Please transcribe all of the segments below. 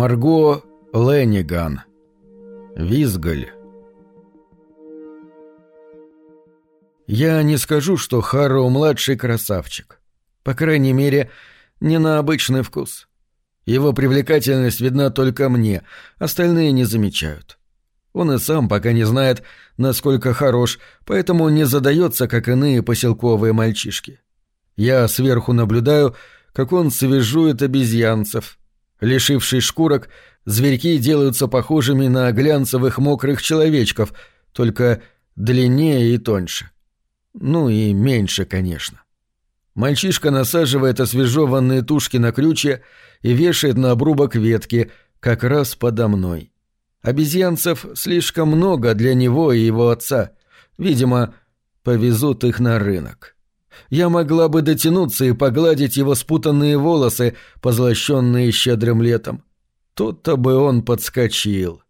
Марго Ленниган. Визгаль. Я не скажу, что Харроу младший красавчик. По крайней мере, не на обычный вкус. Его привлекательность видна только мне, остальные не замечают. Он и сам пока не знает, насколько хорош, поэтому не задается, как иные поселковые мальчишки. Я сверху наблюдаю, как он свежует обезьянцев. Лишившись шкурок, зверьки делаются похожими на глянцевых мокрых человечков, только длиннее и тоньше. Ну и меньше, конечно. Мальчишка насаживает освежеванные тушки на крючья и вешает на обрубок ветки, как раз подо мной. Обезьянцев слишком много для него и его отца. Видимо, повезут их на рынок. Я могла бы дотянуться и погладить его спутанные волосы, позлощенные щедрым летом. Тут-то бы он подскочил.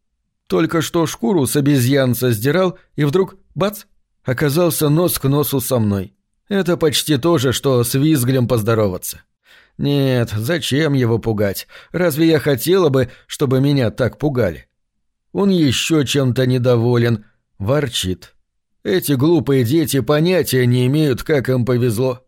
Только что шкуру с обезьянца сдирал, и вдруг, бац, оказался нос к носу со мной. Это почти то же, что с визглем поздороваться. Нет, зачем его пугать? Разве я хотела бы, чтобы меня так пугали? Он еще чем-то недоволен, ворчит. Эти глупые дети понятия не имеют, как им повезло.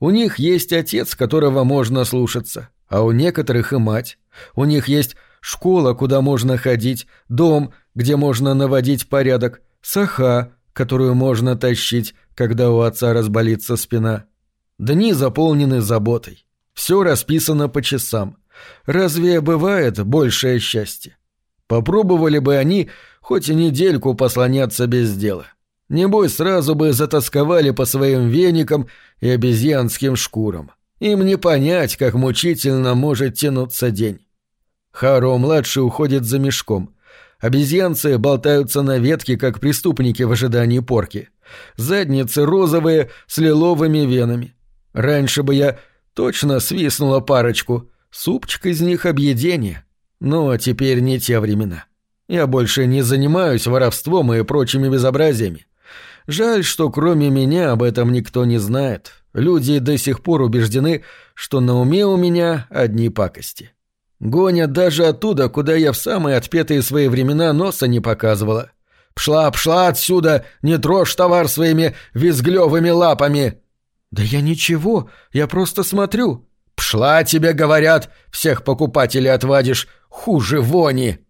У них есть отец, которого можно слушаться, а у некоторых и мать. У них есть школа, куда можно ходить, дом, где можно наводить порядок, саха, которую можно тащить, когда у отца разболится спина. Дни заполнены заботой. Все расписано по часам. Разве бывает большее счастье? Попробовали бы они хоть и недельку послоняться без дела. Небось, сразу бы затасковали по своим веникам и обезьянским шкурам. Им не понять, как мучительно может тянуться день. Харо-младший уходит за мешком. Обезьянцы болтаются на ветке, как преступники в ожидании порки. Задницы розовые, с лиловыми венами. Раньше бы я точно свистнула парочку. Супчик из них объедение. Но теперь не те времена. Я больше не занимаюсь воровством и прочими безобразиями. Жаль, что кроме меня об этом никто не знает. Люди до сих пор убеждены, что на уме у меня одни пакости. Гонят даже оттуда, куда я в самые отпетые свои времена носа не показывала. «Пшла, пшла отсюда! Не трожь товар своими визглевыми лапами!» «Да я ничего, я просто смотрю». «Пшла, тебе говорят, всех покупателей отвадишь, хуже вони!»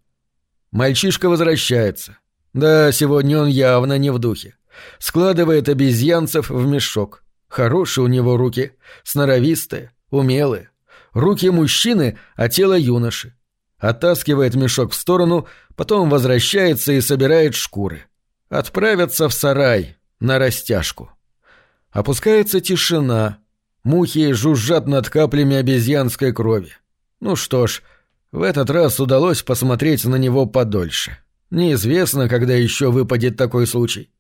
Мальчишка возвращается. Да, сегодня он явно не в духе. Складывает обезьянцев в мешок. Хорошие у него руки, сноровистые, умелые. Руки мужчины, а тело юноши. Оттаскивает мешок в сторону, потом возвращается и собирает шкуры. Отправятся в сарай, на растяжку. Опускается тишина. Мухи жужжат над каплями обезьянской крови. Ну что ж, в этот раз удалось посмотреть на него подольше. Неизвестно, когда еще выпадет такой случай.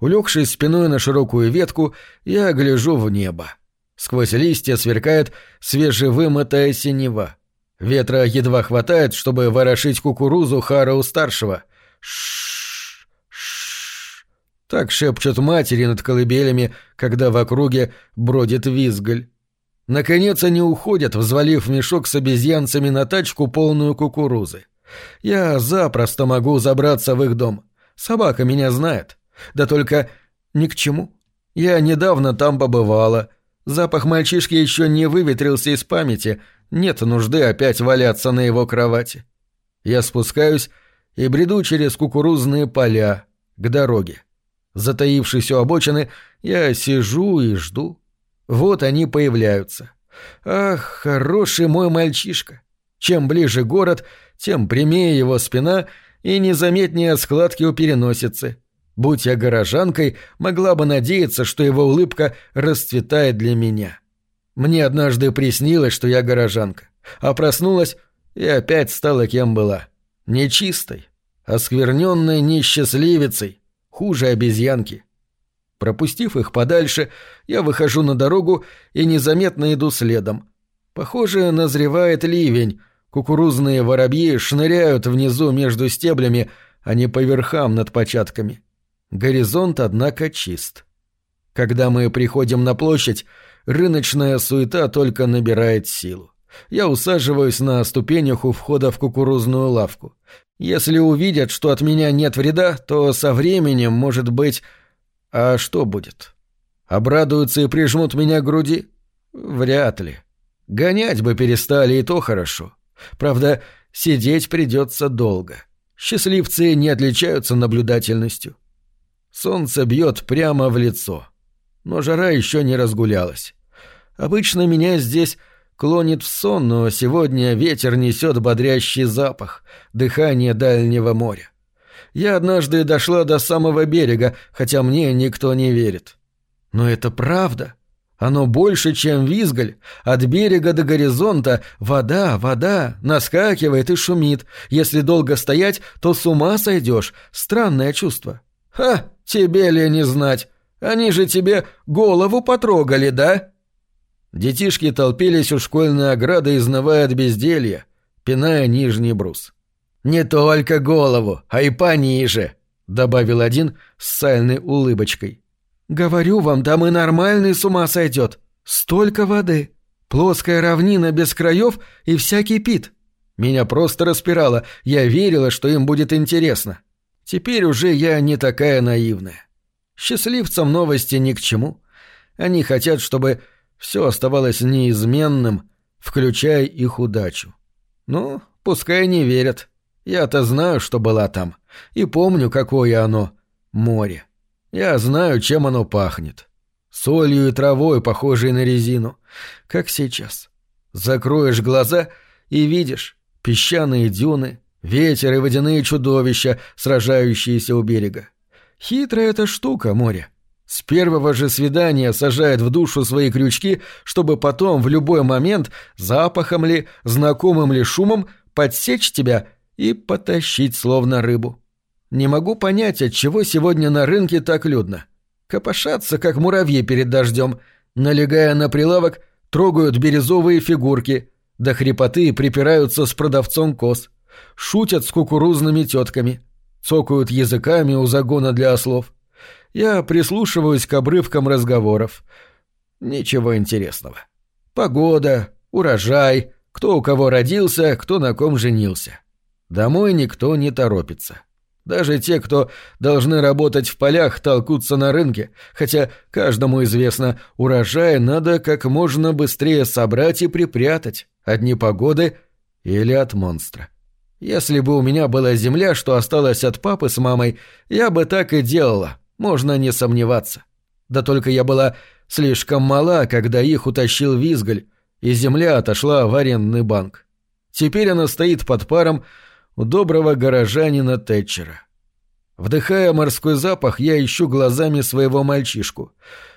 Улегшись спиной на широкую ветку, я гляжу в небо. Сквозь листья сверкает свежевымытая синева. Ветра едва хватает, чтобы ворошить кукурузу Хароу-старшего. Шш, шш. Так шепчут матери над колыбелями, когда в округе бродит визгаль. Наконец они уходят, взвалив мешок с обезьянцами на тачку, полную кукурузы. Я запросто могу забраться в их дом. Собака меня знает. Да только ни к чему. Я недавно там побывала. Запах мальчишки еще не выветрился из памяти. Нет нужды опять валяться на его кровати. Я спускаюсь и бреду через кукурузные поля к дороге. Затаившись у обочины, я сижу и жду. Вот они появляются. Ах, хороший мой мальчишка. Чем ближе город, тем прямее его спина и незаметнее складки у переносицы. Будь я горожанкой, могла бы надеяться, что его улыбка расцветает для меня. Мне однажды приснилось, что я горожанка, а проснулась и опять стала кем была. Нечистой, оскверненной несчастливицей, хуже обезьянки. Пропустив их подальше, я выхожу на дорогу и незаметно иду следом. Похоже, назревает ливень, кукурузные воробьи шныряют внизу между стеблями, а не по верхам над початками. — Горизонт, однако, чист. Когда мы приходим на площадь, рыночная суета только набирает силу. Я усаживаюсь на ступенях у входа в кукурузную лавку. Если увидят, что от меня нет вреда, то со временем, может быть... А что будет? Обрадуются и прижмут меня к груди? Вряд ли. Гонять бы перестали, и то хорошо. Правда, сидеть придется долго. Счастливцы не отличаются наблюдательностью. Солнце бьет прямо в лицо. Но жара еще не разгулялась. Обычно меня здесь клонит в сон, но сегодня ветер несет бодрящий запах, дыхание дальнего моря. Я однажды дошла до самого берега, хотя мне никто не верит. Но это правда. Оно больше, чем визгаль. От берега до горизонта вода, вода, наскакивает и шумит. Если долго стоять, то с ума сойдешь. Странное чувство. Ха, тебе ли не знать? Они же тебе голову потрогали, да? Детишки толпились у школьной ограды, изнывая от безделья, пиная нижний брус. «Не только голову, а и пониже», — добавил один с сальной улыбочкой. «Говорю вам, там и нормальный с ума сойдет. Столько воды. Плоская равнина без краев и вся кипит. Меня просто распирало, я верила, что им будет интересно. Теперь уже я не такая наивная. Счастливцам новости ни к чему. Они хотят, чтобы все оставалось неизменным, включая их удачу. Ну, пускай не верят. Я-то знаю, что была там, и помню, какое оно — море. Я знаю, чем оно пахнет. Солью и травой, похожей на резину. Как сейчас. Закроешь глаза и видишь песчаные дюны, ветер и водяные чудовища, сражающиеся у берега. Хитрая эта штука, море. С первого же свидания сажает в душу свои крючки, чтобы потом в любой момент запахом ли, знакомым ли шумом подсечь тебя и потащить словно рыбу. Не могу понять, от чего сегодня на рынке так людно. Копошатся, как муравьи перед дождем, налегая на прилавок, трогают бирюзовые фигурки, до хрипоты припираются с продавцом коз, шутят с кукурузными тетками, цокают языками у загона для ослов. Я прислушиваюсь к обрывкам разговоров. Ничего интересного. Погода, урожай, кто у кого родился, кто на ком женился. Домой никто не торопится. Даже те, кто должны работать в полях, толкутся на рынке, хотя каждому известно, урожай надо как можно быстрее собрать и припрятать от непогоды или от монстра. Если бы у меня была земля, что осталось от папы с мамой, я бы так и делала, можно не сомневаться. Да только я была слишком мала, когда их утащил Визгаль, и земля отошла в арендный банк. Теперь она стоит под паром, у доброго горожанина Тэтчера. Вдыхая морской запах, я ищу глазами своего мальчишку.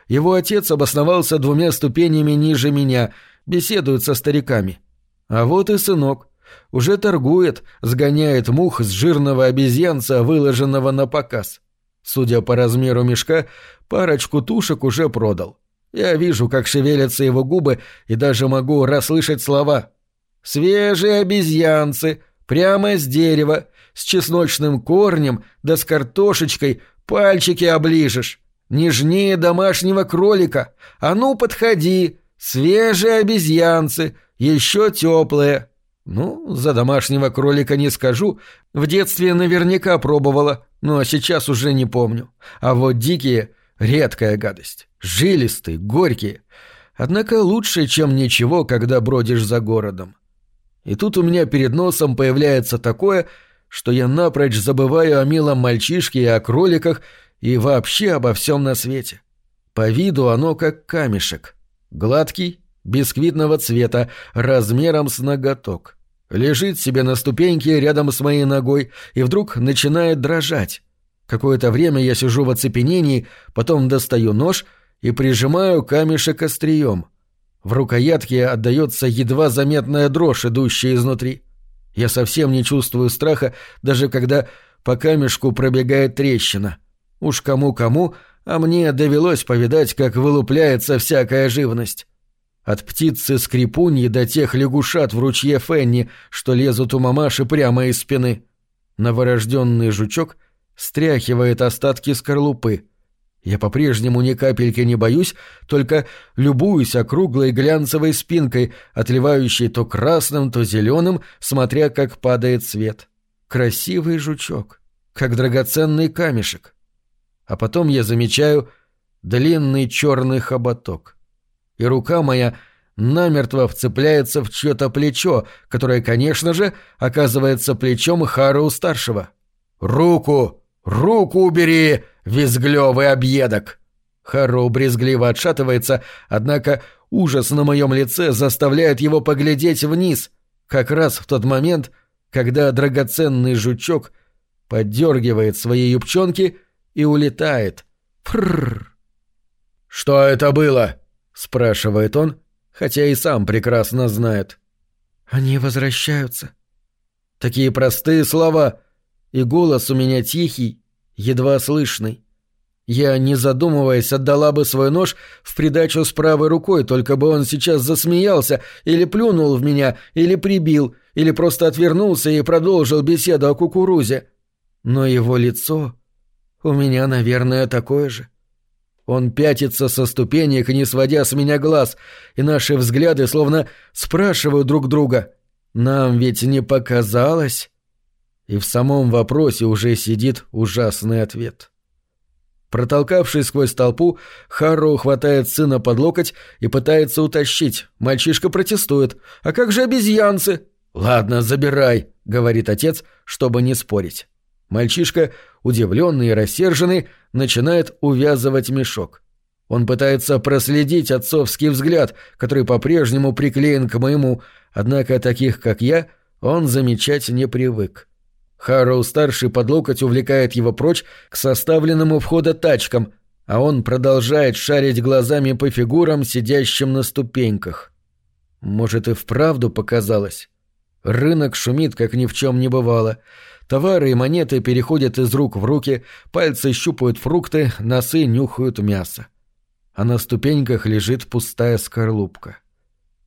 Его отец обосновался двумя ступенями ниже меня, беседует со стариками. А вот и сынок. Уже торгует, сгоняет мух с жирного обезьянца, выложенного на показ. Судя по размеру мешка, парочку тушек уже продал. Я вижу, как шевелятся его губы, и даже могу расслышать слова. «Свежие обезьянцы!» Прямо с дерева, с чесночным корнем, да с картошечкой, пальчики оближешь. Нежнее домашнего кролика. А ну, подходи, свежие обезьянцы, еще теплые. Ну, за домашнего кролика не скажу. В детстве наверняка пробовала, но сейчас уже не помню. А вот дикие — редкая гадость. Жилистые, горькие. Однако лучше, чем ничего, когда бродишь за городом. И тут у меня перед носом появляется такое, что я напрочь забываю о милом мальчишке и о кроликах и вообще обо всем на свете. По виду оно как камешек. Гладкий, бисквитного цвета, размером с ноготок. Лежит себе на ступеньке рядом с моей ногой и вдруг начинает дрожать. Какое-то время я сижу в оцепенении, потом достаю нож и прижимаю камешек острием. В рукоятке отдается едва заметная дрожь, идущая изнутри. Я совсем не чувствую страха, даже когда по камешку пробегает трещина. Уж кому-кому, а мне довелось повидать, как вылупляется всякая живность. От птицы скрипуньи до тех лягушат в ручье Фенни, что лезут у мамаши прямо из спины. Новорожденный жучок стряхивает остатки скорлупы. Я по-прежнему ни капельки не боюсь, только любуюсь округлой глянцевой спинкой, отливающей то красным, то зеленым, смотря как падает свет. Красивый жучок, как драгоценный камешек. А потом я замечаю длинный черный хоботок. И рука моя намертво вцепляется в чье-то плечо, которое, конечно же, оказывается плечом Хару-старшего. «Руку! Руку убери!» визглёвый объедок!» Харроу брезгливо отшатывается, однако ужас на моем лице заставляет его поглядеть вниз, как раз в тот момент, когда драгоценный жучок поддергивает свои юбчонки и улетает. Фрррр. «Что это было?» — спрашивает он, хотя и сам прекрасно знает. «Они возвращаются». Такие простые слова, и голос у меня тихий, едва слышный. Я, не задумываясь, отдала бы свой нож в придачу с правой рукой, только бы он сейчас засмеялся, или плюнул в меня, или прибил, или просто отвернулся и продолжил беседу о кукурузе. Но его лицо у меня, наверное, такое же. Он пятится со ступенек, не сводя с меня глаз, и наши взгляды словно спрашивают друг друга. «Нам ведь не показалось?» И в самом вопросе уже сидит ужасный ответ. Протолкавшись сквозь толпу, Харроу хватает сына под локоть и пытается утащить. Мальчишка протестует. «А как же обезьянцы?» «Ладно, забирай», — говорит отец, чтобы не спорить. Мальчишка, удивленный и рассерженный, начинает увязывать мешок. Он пытается проследить отцовский взгляд, который по-прежнему приклеен к моему, однако таких, как я, он замечать не привык. Харроу-старший под локоть увлекает его прочь к составленному входа тачкам, а он продолжает шарить глазами по фигурам, сидящим на ступеньках. Может, и вправду показалось. Рынок шумит, как ни в чем не бывало. Товары и монеты переходят из рук в руки, пальцы щупают фрукты, носы нюхают мясо. А на ступеньках лежит пустая скорлупка.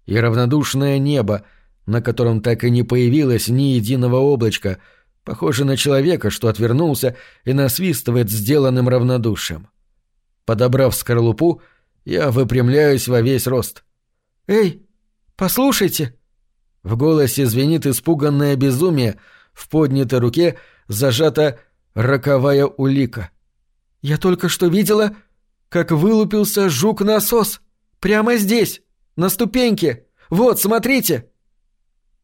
И равнодушное небо, на котором так и не появилось ни единого облачка — Похоже на человека, что отвернулся и насвистывает сделанным равнодушием. Подобрав скорлупу, я выпрямляюсь во весь рост. «Эй, послушайте!» В голосе звенит испуганное безумие, в поднятой руке зажата роковая улика. «Я только что видела, как вылупился жук-насос. Прямо здесь, на ступеньке. Вот, смотрите!»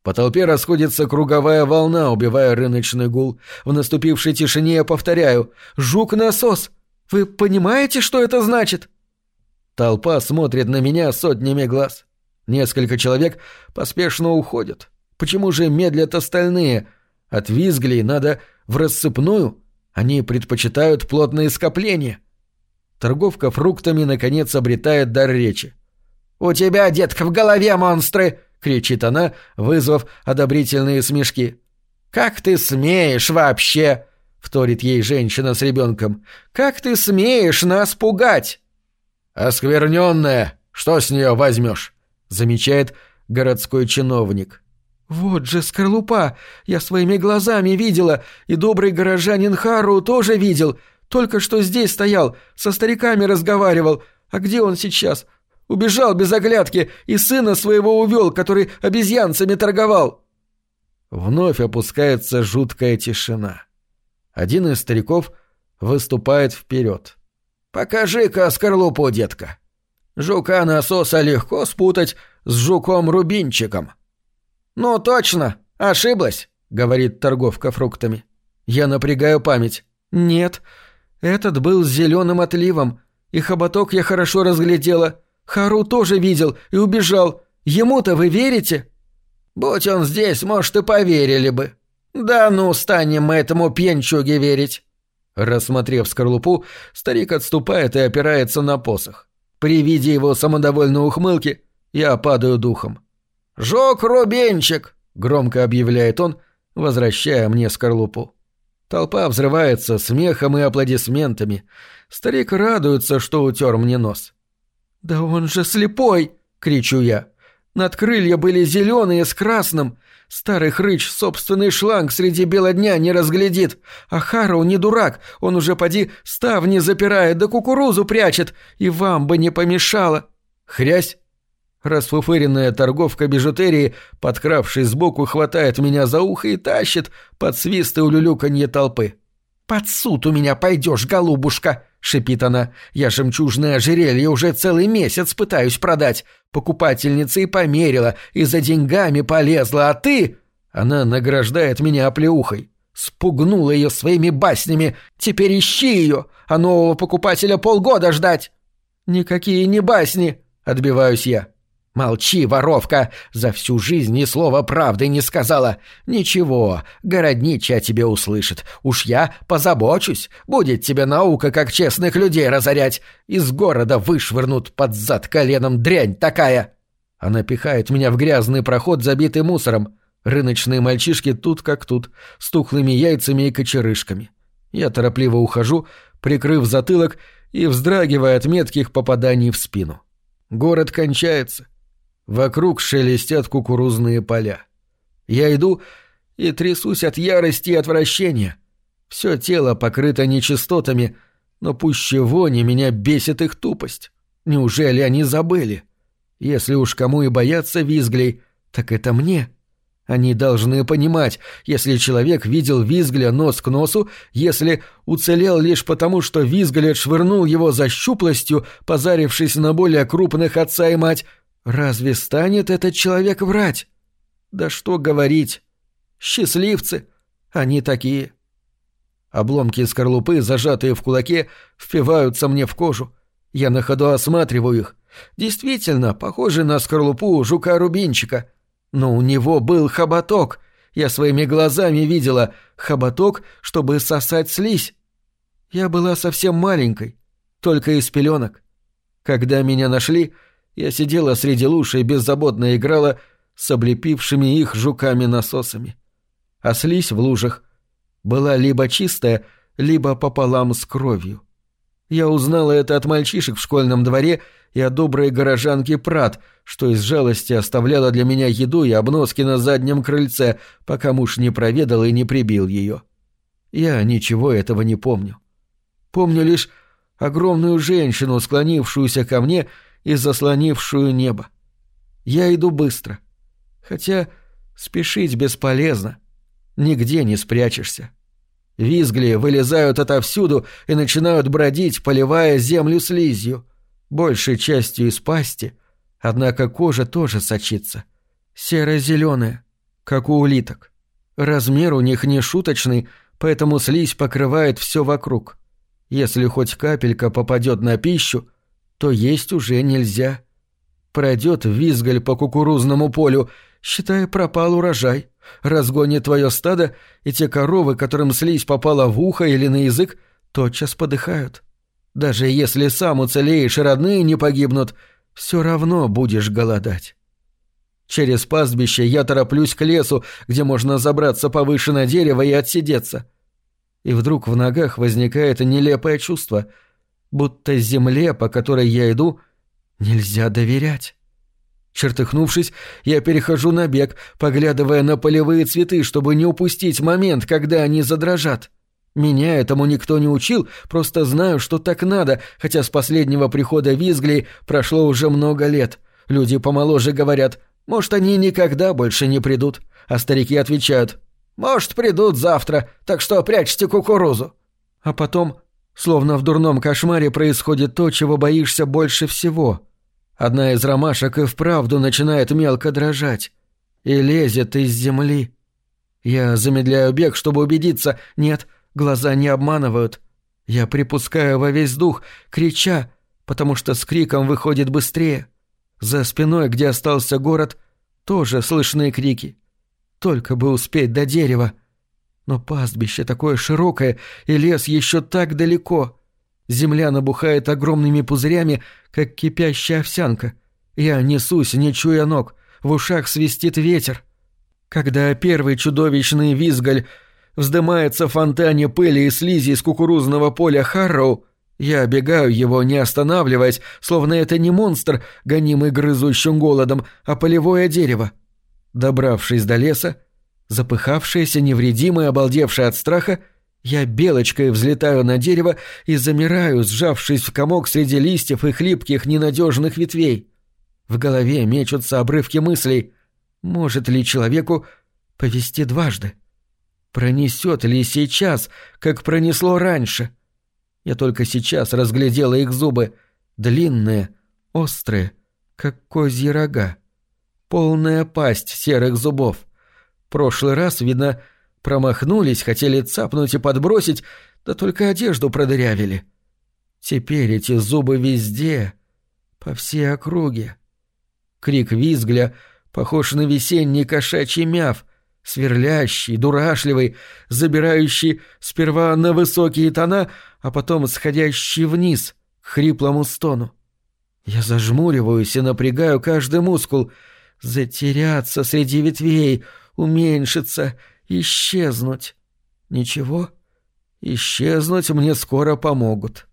По толпе расходится круговая волна, убивая рыночный гул. В наступившей тишине я повторяю «Жук-насос! Вы понимаете, что это значит?» Толпа смотрит на меня сотнями глаз. Несколько человек поспешно уходят. Почему же медлят остальные? От визглей надо в рассыпную. Они предпочитают плотные скопления. Торговка фруктами наконец обретает дар речи. «У тебя, детка, в голове монстры!» — кричит она, вызвав одобрительные смешки. «Как ты смеешь вообще?» — вторит ей женщина с ребенком. «Как ты смеешь нас пугать?» «Оскверненная! Что с нее возьмешь?» — замечает городской чиновник. «Вот же скорлупа! Я своими глазами видела, и добрый горожанин Хару тоже видел. Только что здесь стоял, со стариками разговаривал. А где он сейчас? Убежал без оглядки и сына своего увел, который обезьянцами торговал. Вновь опускается жуткая тишина. Один из стариков выступает вперед. «Покажи-ка скорлупу, детка. Жука-насоса легко спутать с жуком-рубинчиком». «Ну точно, ошиблась», — говорит торговка фруктами. Я напрягаю память. «Нет, этот был с зеленым отливом, и хоботок я хорошо разглядела. Хару тоже видел и убежал. Ему-то вы верите?» «Будь он здесь, может, и поверили бы». «Да ну, станем мы этому пьянчуге верить». Рассмотрев скорлупу, старик отступает и опирается на посох. При виде его самодовольной ухмылки я падаю духом. «Жок Рубенчик!» — громко объявляет он, возвращая мне скорлупу. Толпа взрывается смехом и аплодисментами. Старик радуется, что утер мне нос. «Да он же слепой!» — кричу я. Надкрылья были зеленые с красным. Старый хрыч собственный шланг среди бела дня не разглядит. А Харроу не дурак, он уже поди ставни запирает, да кукурузу прячет, и вам бы не помешало. Хрясь! Расфуфыренная торговка бижутерии, подкравшись сбоку, хватает меня за ухо и тащит под свист и улюлюканье толпы. «Под суд у меня пойдешь, голубушка!» — шипит она. «Я жемчужное ожерелье уже целый месяц пытаюсь продать. Покупательница и померила, и за деньгами полезла, а ты...» Она награждает меня оплеухой. Спугнула ее своими баснями. Теперь ищи ее, а нового покупателя полгода ждать. «Никакие не басни!» — отбиваюсь я. «Молчи, воровка! За всю жизнь ни слова правды не сказала. Ничего, городничий тебе услышит. Уж я позабочусь. Будет тебе наука, как честных людей разорять. Из города вышвырнут под зад коленом дрянь такая!» Она пихает меня в грязный проход, забитый мусором. Рыночные мальчишки тут как тут, с тухлыми яйцами и кочерышками. Я торопливо ухожу, прикрыв затылок и вздрагивая от метких попаданий в спину. Город кончается. Вокруг шелестят кукурузные поля. Я иду и трясусь от ярости и отвращения. Все тело покрыто нечистотами, но пуще вони меня бесит их тупость. Неужели они забыли? Если уж кому и бояться визглей, так это мне. Они должны понимать, если человек видел визгля нос к носу, если уцелел лишь потому, что визгль отшвырнул его за щуплостью, позарившись на более крупных отца и мать, Разве станет этот человек врать? Да что говорить. Счастливцы. Они такие. Обломки скорлупы, зажатые в кулаке, впиваются мне в кожу. Я на ходу осматриваю их. Действительно, похожи на скорлупу жука-рубинчика. Но у него был хоботок. Я своими глазами видела хоботок, чтобы сосать слизь. Я была совсем маленькой, только из пеленок. Когда меня нашли, я сидела среди луж и беззаботно играла с облепившими их жуками-насосами. А слизь в лужах была либо чистая, либо пополам с кровью. Я узнала это от мальчишек в школьном дворе и от доброй горожанки Прат, что из жалости оставляла для меня еду и обноски на заднем крыльце, пока муж не проведал и не прибил ее. Я ничего этого не помню. Помню лишь огромную женщину, склонившуюся ко мне и заслонившую небо. Я иду быстро. Хотя спешить бесполезно. Нигде не спрячешься. Визгли вылезают отовсюду и начинают бродить, поливая землю слизью. Большей частью из пасти, однако кожа тоже сочится. Серо-зеленая, как у улиток. Размер у них не шуточный, поэтому слизь покрывает все вокруг. Если хоть капелька попадет на пищу, то есть уже нельзя. Пройдет визгаль по кукурузному полю, считай, пропал урожай. Разгонит твое стадо, и те коровы, которым слизь попала в ухо или на язык, тотчас подыхают. Даже если сам уцелеешь и родные не погибнут, все равно будешь голодать. Через пастбище я тороплюсь к лесу, где можно забраться повыше на дерево и отсидеться. И вдруг в ногах возникает нелепое чувство — будто земле, по которой я иду, нельзя доверять. Чертыхнувшись, я перехожу на бег, поглядывая на полевые цветы, чтобы не упустить момент, когда они задрожат. Меня этому никто не учил, просто знаю, что так надо, хотя с последнего прихода Визгли прошло уже много лет. Люди помоложе говорят, может, они никогда больше не придут, а старики отвечают, может, придут завтра, так что прячьте кукурузу. А потом Словно в дурном кошмаре происходит то, чего боишься больше всего. Одна из ромашек и вправду начинает мелко дрожать. И лезет из земли. Я замедляю бег, чтобы убедиться. Нет, глаза не обманывают. Я припускаю во весь дух, крича, потому что с криком выходит быстрее. За спиной, где остался город, тоже слышны крики. Только бы успеть до дерева. Но пастбище такое широкое, и лес еще так далеко. Земля набухает огромными пузырями, как кипящая овсянка. Я несусь, не чуя ног, в ушах свистит ветер. Когда первый чудовищный визгаль вздымается в фонтане пыли и слизи из кукурузного поля Харроу, Я обегаю его, не останавливаясь, словно это не монстр, гонимый грызущим голодом, а полевое дерево. Добравшись до леса, запыхавшаяся, невредимая, обалдевшая от страха, я белочкой взлетаю на дерево и замираю, сжавшись в комок среди листьев и хлипких ненадежных ветвей. В голове мечутся обрывки мыслей. Может ли человеку повести дважды? Пронесет ли сейчас, как пронесло раньше? Я только сейчас разглядела их зубы, длинные, острые, как козьи рога. Полная пасть серых зубов. Прошлый раз, видно, Промахнулись, хотели цапнуть и подбросить, да только одежду продырявили. Теперь эти зубы везде, по всей округе. Крик визгля похож на весенний кошачий мяв, сверлящий, дурашливый, забирающий сперва на высокие тона, а потом сходящий вниз, к хриплому стону. Я зажмуриваюсь и напрягаю каждый мускул. Затеряться среди ветвей, уменьшиться, Исчезнуть. Ничего. Исчезнуть мне скоро помогут.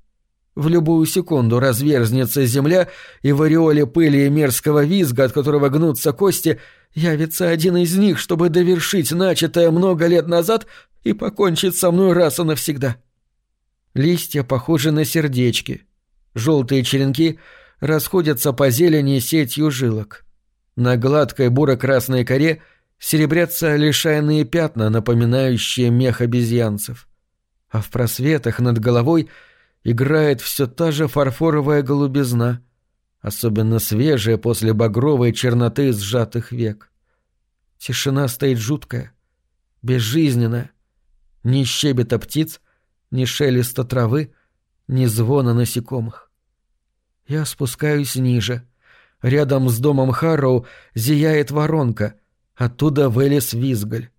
В любую секунду разверзнется земля, и в ореоле пыли и мерзкого визга, от которого гнутся кости, явится один из них, чтобы довершить начатое много лет назад и покончить со мной раз и навсегда. Листья похожи на сердечки. Желтые черенки расходятся по зелени сетью жилок. На гладкой буро-красной коре — серебрятся лишайные пятна, напоминающие мех обезьянцев. А в просветах над головой играет все та же фарфоровая голубизна, особенно свежая после багровой черноты сжатых век. Тишина стоит жуткая, безжизненная. Ни щебета птиц, ни шелеста травы, ни звона насекомых. Я спускаюсь ниже. Рядом с домом Харроу зияет воронка — Оттуда вылез Визгаль.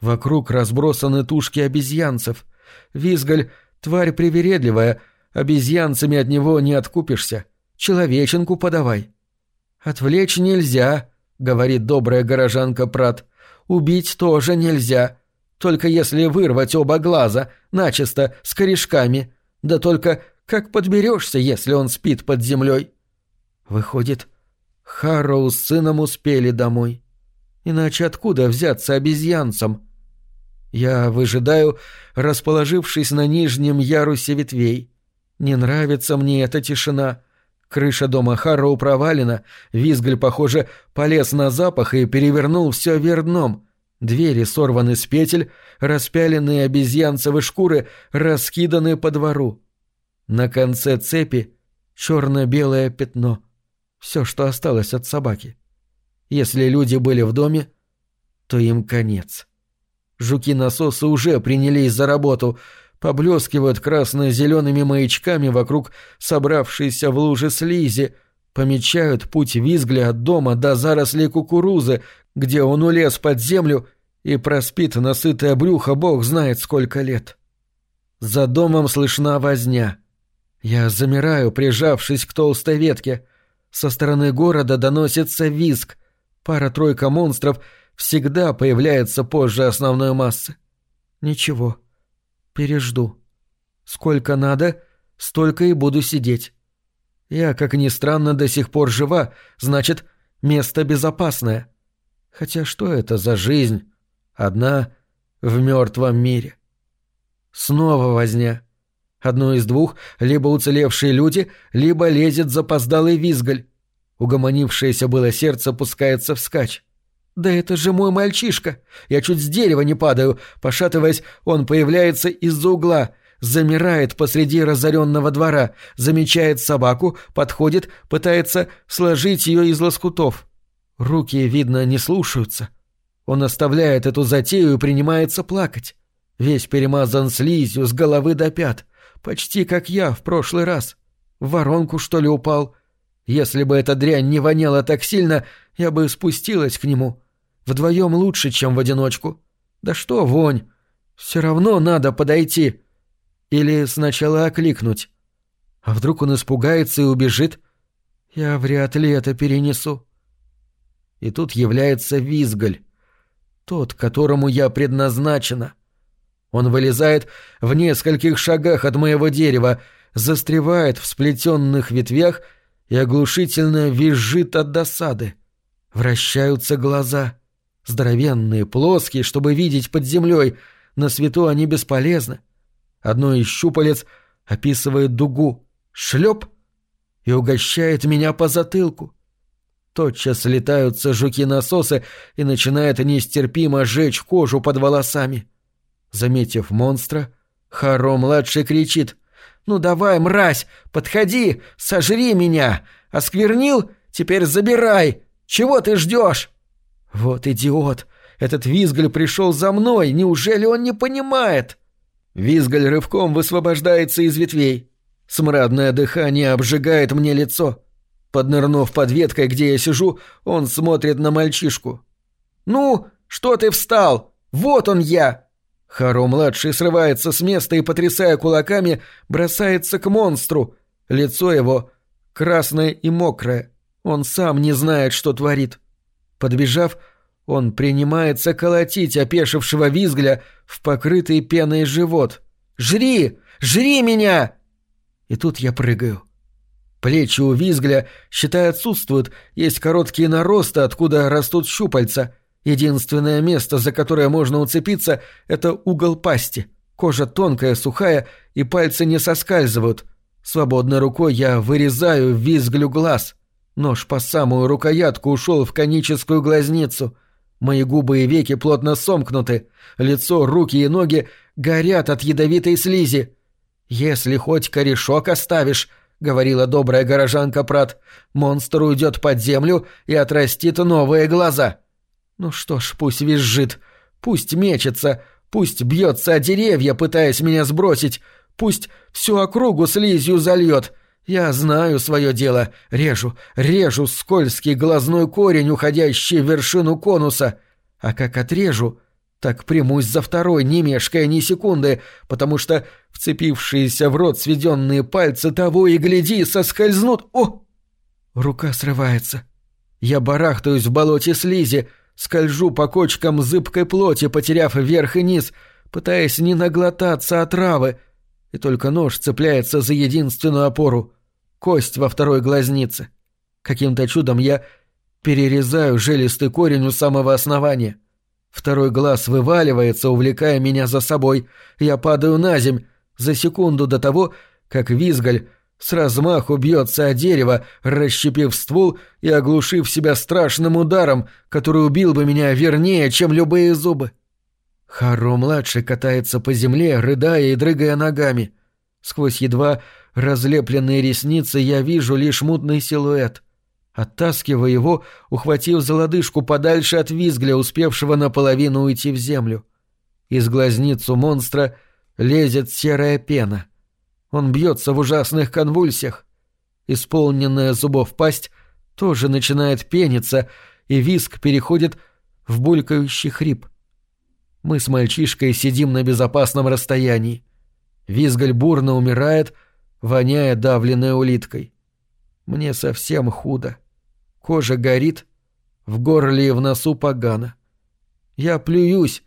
Вокруг разбросаны тушки обезьянцев. Визгаль — тварь привередливая, обезьянцами от него не откупишься. Человеченку подавай. «Отвлечь нельзя», — говорит добрая горожанка Прат. «Убить тоже нельзя. Только если вырвать оба глаза, начисто, с корешками. Да только как подберешься, если он спит под землей?» Выходит, Харроу с сыном успели домой. Иначе откуда взяться обезьянцам? Я выжидаю, расположившись на нижнем ярусе ветвей. Не нравится мне эта тишина. Крыша дома Харроу провалена, визгль, похоже, полез на запах и перевернул все вверх. Двери сорваны с петель, распяленные обезьянцевы шкуры раскиданы по двору. На конце цепи черно-белое пятно. Все, что осталось от собаки. — если люди были в доме, то им конец. Жуки-насосы уже принялись за работу, поблескивают красно-зелеными маячками вокруг собравшейся в луже слизи, помечают путь визгля от дома до зарослей кукурузы, где он улез под землю и проспит насытое брюхо бог знает сколько лет. За домом слышна возня. Я замираю, прижавшись к толстой ветке. Со стороны города доносится визг — Пара-тройка монстров всегда появляется позже основной массы. Ничего. Пережду. Сколько надо, столько и буду сидеть. Я, как ни странно, до сих пор жива, значит, место безопасное. Хотя что это за жизнь? Одна в мертвом мире. Снова возня. Одно из двух, либо уцелевшие люди, либо лезет запоздалый визгаль. Угомонившееся было сердце пускается вскачь. «Да это же мой мальчишка! Я чуть с дерева не падаю!» Пошатываясь, он появляется из-за угла, замирает посреди разоренного двора, замечает собаку, подходит, пытается сложить ее из лоскутов. Руки, видно, не слушаются. Он оставляет эту затею и принимается плакать. Весь перемазан слизью с головы до пят, почти как я в прошлый раз. В воронку, что ли, упал — если бы эта дрянь не воняла так сильно, я бы спустилась к нему. Вдвоем лучше, чем в одиночку. Да что вонь? Все равно надо подойти. Или сначала окликнуть. А вдруг он испугается и убежит? Я вряд ли это перенесу. И тут является Визгаль. Тот, которому я предназначена. Он вылезает в нескольких шагах от моего дерева, застревает в сплетенных ветвях и оглушительно визжит от досады. Вращаются глаза. Здоровенные, плоские, чтобы видеть под землей. На свету они бесполезны. Одно из щупалец описывает дугу. Шлеп! И угощает меня по затылку. Тотчас летаются жуки-насосы и начинает нестерпимо жечь кожу под волосами. Заметив монстра, Харо-младший кричит. «Ну давай, мразь, подходи, сожри меня! Осквернил? Теперь забирай! Чего ты ждешь?» «Вот идиот! Этот Визгаль пришел за мной! Неужели он не понимает?» Визгаль рывком высвобождается из ветвей. Смрадное дыхание обжигает мне лицо. Поднырнув под веткой, где я сижу, он смотрит на мальчишку. «Ну, что ты встал? Вот он я!» Харо-младший срывается с места и, потрясая кулаками, бросается к монстру. Лицо его красное и мокрое. Он сам не знает, что творит. Подбежав, он принимается колотить опешившего визгля в покрытый пеной живот. «Жри! Жри меня!» И тут я прыгаю. Плечи у визгля, считай, отсутствуют, есть короткие наросты, откуда растут щупальца. Единственное место, за которое можно уцепиться, это угол пасти. Кожа тонкая, сухая, и пальцы не соскальзывают. Свободной рукой я вырезаю визглю глаз. Нож по самую рукоятку ушел в коническую глазницу. Мои губы и веки плотно сомкнуты. Лицо, руки и ноги горят от ядовитой слизи. «Если хоть корешок оставишь», — говорила добрая горожанка Прат, — «монстр уйдет под землю и отрастит новые глаза». Ну что ж, пусть визжит, пусть мечется, пусть бьется о деревья, пытаясь меня сбросить, пусть всю округу слизью зальет. Я знаю свое дело. Режу, режу скользкий глазной корень, уходящий в вершину конуса. А как отрежу, так примусь за второй, не мешкая ни секунды, потому что вцепившиеся в рот сведенные пальцы того и гляди соскользнут. О! Рука срывается. Я барахтаюсь в болоте слизи, скольжу по кочкам зыбкой плоти, потеряв вверх и низ, пытаясь не наглотаться отравы, и только нож цепляется за единственную опору — кость во второй глазнице. Каким-то чудом я перерезаю жилистый корень у самого основания. Второй глаз вываливается, увлекая меня за собой. Я падаю на земь за секунду до того, как визгаль с размаху бьется о дерево, расщепив ствол и оглушив себя страшным ударом, который убил бы меня вернее, чем любые зубы. Хару-младший катается по земле, рыдая и дрыгая ногами. Сквозь едва разлепленные ресницы я вижу лишь мутный силуэт. Оттаскивая его, ухватив за лодыжку подальше от визгля, успевшего наполовину уйти в землю. Из глазницу монстра лезет серая пена — он бьется в ужасных конвульсиях. Исполненная зубов пасть тоже начинает пениться, и виск переходит в булькающий хрип. Мы с мальчишкой сидим на безопасном расстоянии. Визгаль бурно умирает, воняя давленной улиткой. Мне совсем худо. Кожа горит, в горле и в носу погано. Я плююсь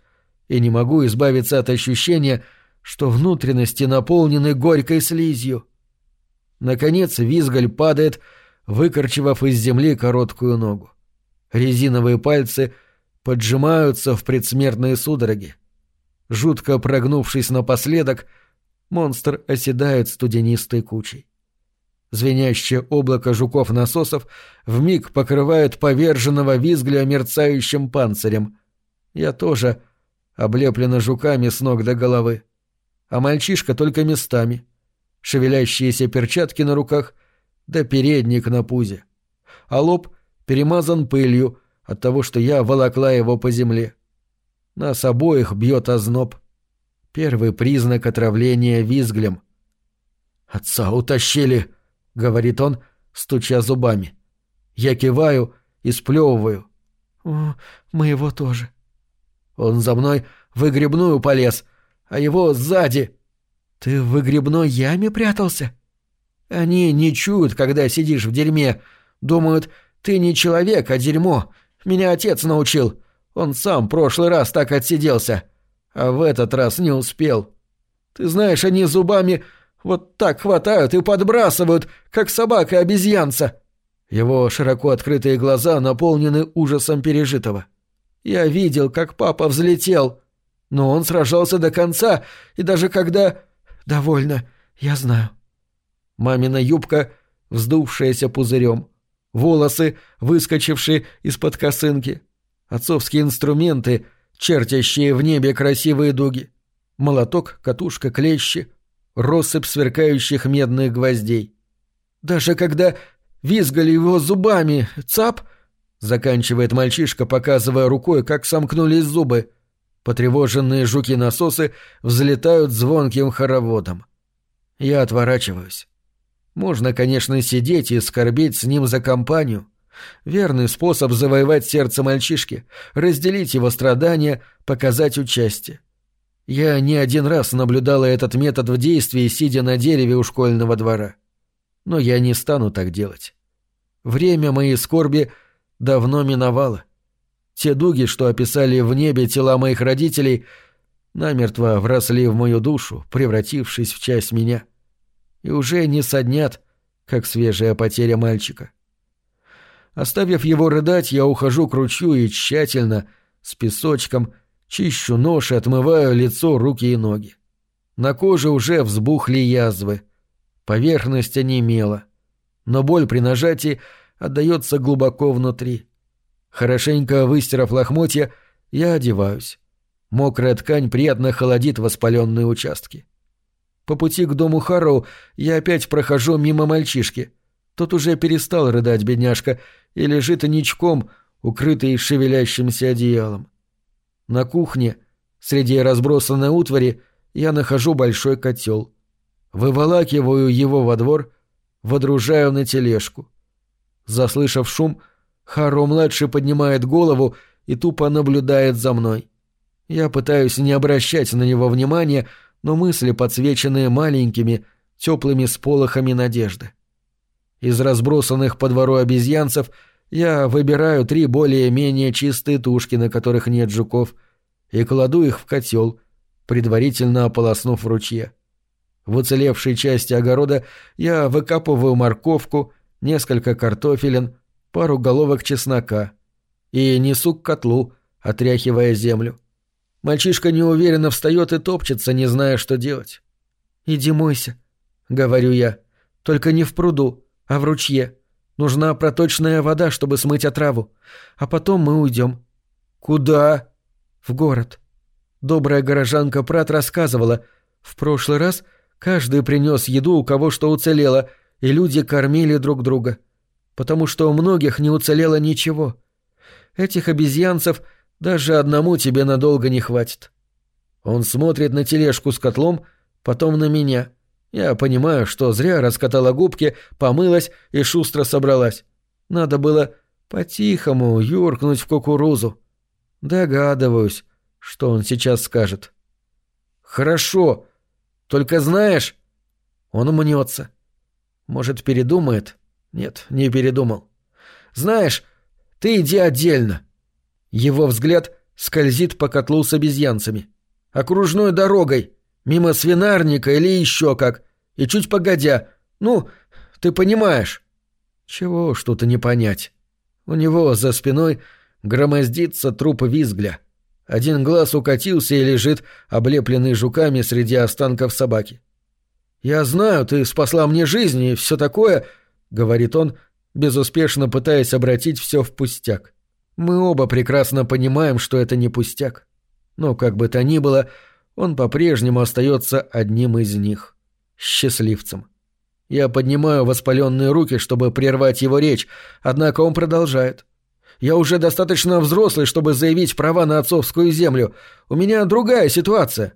и не могу избавиться от ощущения, что внутренности наполнены горькой слизью. Наконец визгаль падает, выкорчевав из земли короткую ногу. Резиновые пальцы поджимаются в предсмертные судороги. Жутко прогнувшись напоследок, монстр оседает студенистой кучей. Звенящее облако жуков-насосов вмиг покрывает поверженного визгля мерцающим панцирем. Я тоже облеплена жуками с ног до головы а мальчишка только местами. Шевелящиеся перчатки на руках, да передник на пузе. А лоб перемазан пылью от того, что я волокла его по земле. Нас обоих бьет озноб. Первый признак отравления визглем. «Отца утащили», — говорит он, стуча зубами. Я киваю и сплевываю. «О, мы его тоже». Он за мной в грибную полез — а его сзади. Ты в выгребной яме прятался? Они не чуют, когда сидишь в дерьме. Думают, ты не человек, а дерьмо. Меня отец научил. Он сам прошлый раз так отсиделся. А в этот раз не успел. Ты знаешь, они зубами Вот так хватают и подбрасывают, как собака-обезьянца!» Его широко открытые глаза наполнены ужасом пережитого. «Я видел, как папа взлетел, но он сражался до конца, и даже когда...» «Довольно, я знаю». Мамина юбка, вздувшаяся пузырем, волосы, выскочившие из-под косынки, отцовские инструменты, чертящие в небе красивые дуги, молоток, катушка, клещи, россыпь сверкающих медных гвоздей. Даже когда визгали его зубами, цап, заканчивает мальчишка, показывая рукой, как сомкнулись зубы, потревоженные жуки-насосы взлетают звонким хороводом. Я отворачиваюсь. Можно, конечно, сидеть и скорбеть с ним за компанию. Верный способ завоевать сердце мальчишки, разделить его страдания, показать участие. Я не один раз наблюдала этот метод в действии, сидя на дереве у школьного двора. Но я не стану так делать. Время моей скорби давно миновало. Те дуги, что описали в небе тела моих родителей, намертво вросли в мою душу, превратившись в часть меня. — и уже не соднят, как свежая потеря мальчика. Оставив его рыдать, я ухожу к ручью и тщательно, с песочком, чищу нож и отмываю лицо, руки и ноги. На коже уже взбухли язвы. Поверхность онемела. Но боль при нажатии отдается глубоко внутри. Хорошенько выстирав лохмотья, я одеваюсь. Мокрая ткань приятно холодит воспаленные участки. По пути к дому Харроу я опять прохожу мимо мальчишки. Тот уже перестал рыдать, бедняжка, и лежит ничком, укрытый шевелящимся одеялом. На кухне, среди разбросанной утвари, я нахожу большой котел. Выволакиваю его во двор, водружаю на тележку. Заслышав шум, Харро-младший поднимает голову и тупо наблюдает за мной. Я пытаюсь не обращать на него внимания, но мысли подсвеченные маленькими, теплыми сполохами надежды. Из разбросанных по двору обезьянцев я выбираю три более-менее чистые тушки, на которых нет жуков, и кладу их в котел, предварительно ополоснув в ручье. В уцелевшей части огорода я выкапываю морковку, несколько картофелин, пару головок чеснока и несу к котлу, отряхивая землю. Мальчишка неуверенно встает и топчется, не зная, что делать. «Иди мойся», — говорю я. «Только не в пруду, а в ручье. Нужна проточная вода, чтобы смыть отраву. А потом мы уйдем». «Куда?» «В город». Добрая горожанка Прат рассказывала. В прошлый раз каждый принес еду, у кого что уцелело, и люди кормили друг друга. Потому что у многих не уцелело ничего. Этих обезьянцев — даже одному тебе надолго не хватит. Он смотрит на тележку с котлом, потом на меня. Я понимаю, что зря раскатала губки, помылась и шустро собралась. Надо было по-тихому юркнуть в кукурузу. Догадываюсь, что он сейчас скажет. «Хорошо. Только знаешь...» Он мнется. Может, передумает? Нет, не передумал. «Знаешь, ты иди отдельно. Его взгляд скользит по котлу с обезьянцами. Окружной дорогой, мимо свинарника или еще как, и чуть погодя. Ну, ты понимаешь. Чего что-то не понять. У него за спиной громоздится труп визгля. Один глаз укатился и лежит, облепленный жуками среди останков собаки. «Я знаю, ты спасла мне жизнь и все такое», — говорит он, безуспешно пытаясь обратить все в пустяк. Мы оба прекрасно понимаем, что это не пустяк. Но как бы то ни было, он по-прежнему остается одним из них. Счастливцем. Я поднимаю воспаленные руки, чтобы прервать его речь, однако он продолжает. «Я уже достаточно взрослый, чтобы заявить права на отцовскую землю. У меня другая ситуация».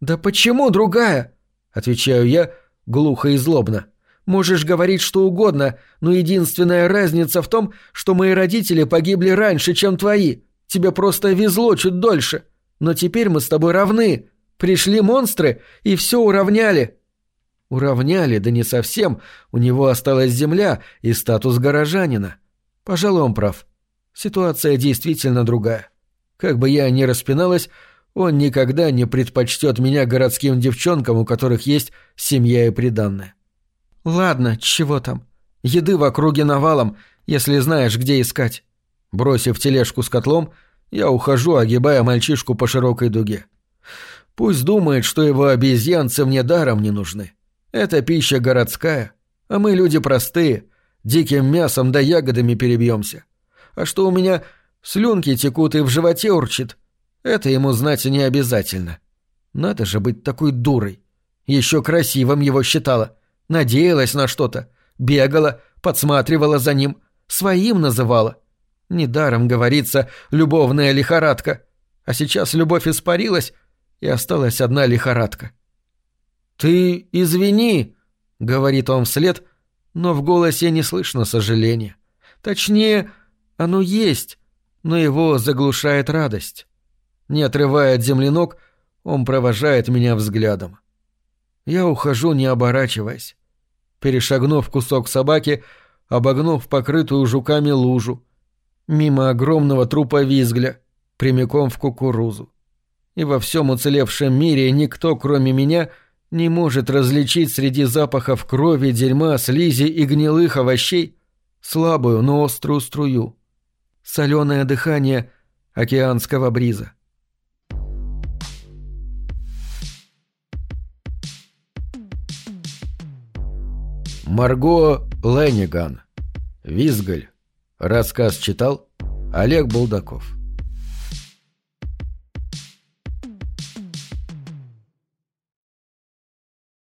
«Да почему другая?» — отвечаю я глухо и злобно. Можешь говорить что угодно, но единственная разница в том, что мои родители погибли раньше, чем твои. Тебе просто везло чуть дольше. Но теперь мы с тобой равны. Пришли монстры и все уравняли». Уравняли, да не совсем. У него осталась земля и статус горожанина. Пожалуй, он прав. Ситуация действительно другая. Как бы я ни распиналась, он никогда не предпочтет меня городским девчонкам, у которых есть семья и приданное. «Ладно, чего там? Еды в округе навалом, если знаешь, где искать». Бросив тележку с котлом, я ухожу, огибая мальчишку по широкой дуге. Пусть думает, что его обезьянцы мне даром не нужны. Это пища городская, а мы люди простые, диким мясом да ягодами перебьемся. А что у меня слюнки текут и в животе урчит, это ему знать не обязательно. Надо же быть такой дурой. Еще красивым его считала, надеялась на что-то, бегала, подсматривала за ним, своим называла. Недаром говорится «любовная лихорадка», а сейчас любовь испарилась, и осталась одна лихорадка. «Ты извини», — говорит он вслед, но в голосе не слышно сожаления. Точнее, оно есть, но его заглушает радость. Не отрывая от земли ног, он провожает меня взглядом. Я ухожу, не оборачиваясь. Перешагнув кусок собаки, обогнув покрытую жуками лужу, мимо огромного трупа визгля, прямиком в кукурузу. И во всем уцелевшем мире никто, кроме меня, не может различить среди запахов крови, дерьма, слизи и гнилых овощей слабую, но острую струю. Соленое дыхание океанского бриза. Марго Лениган. Визгаль. Рассказ читал Олег Булдаков.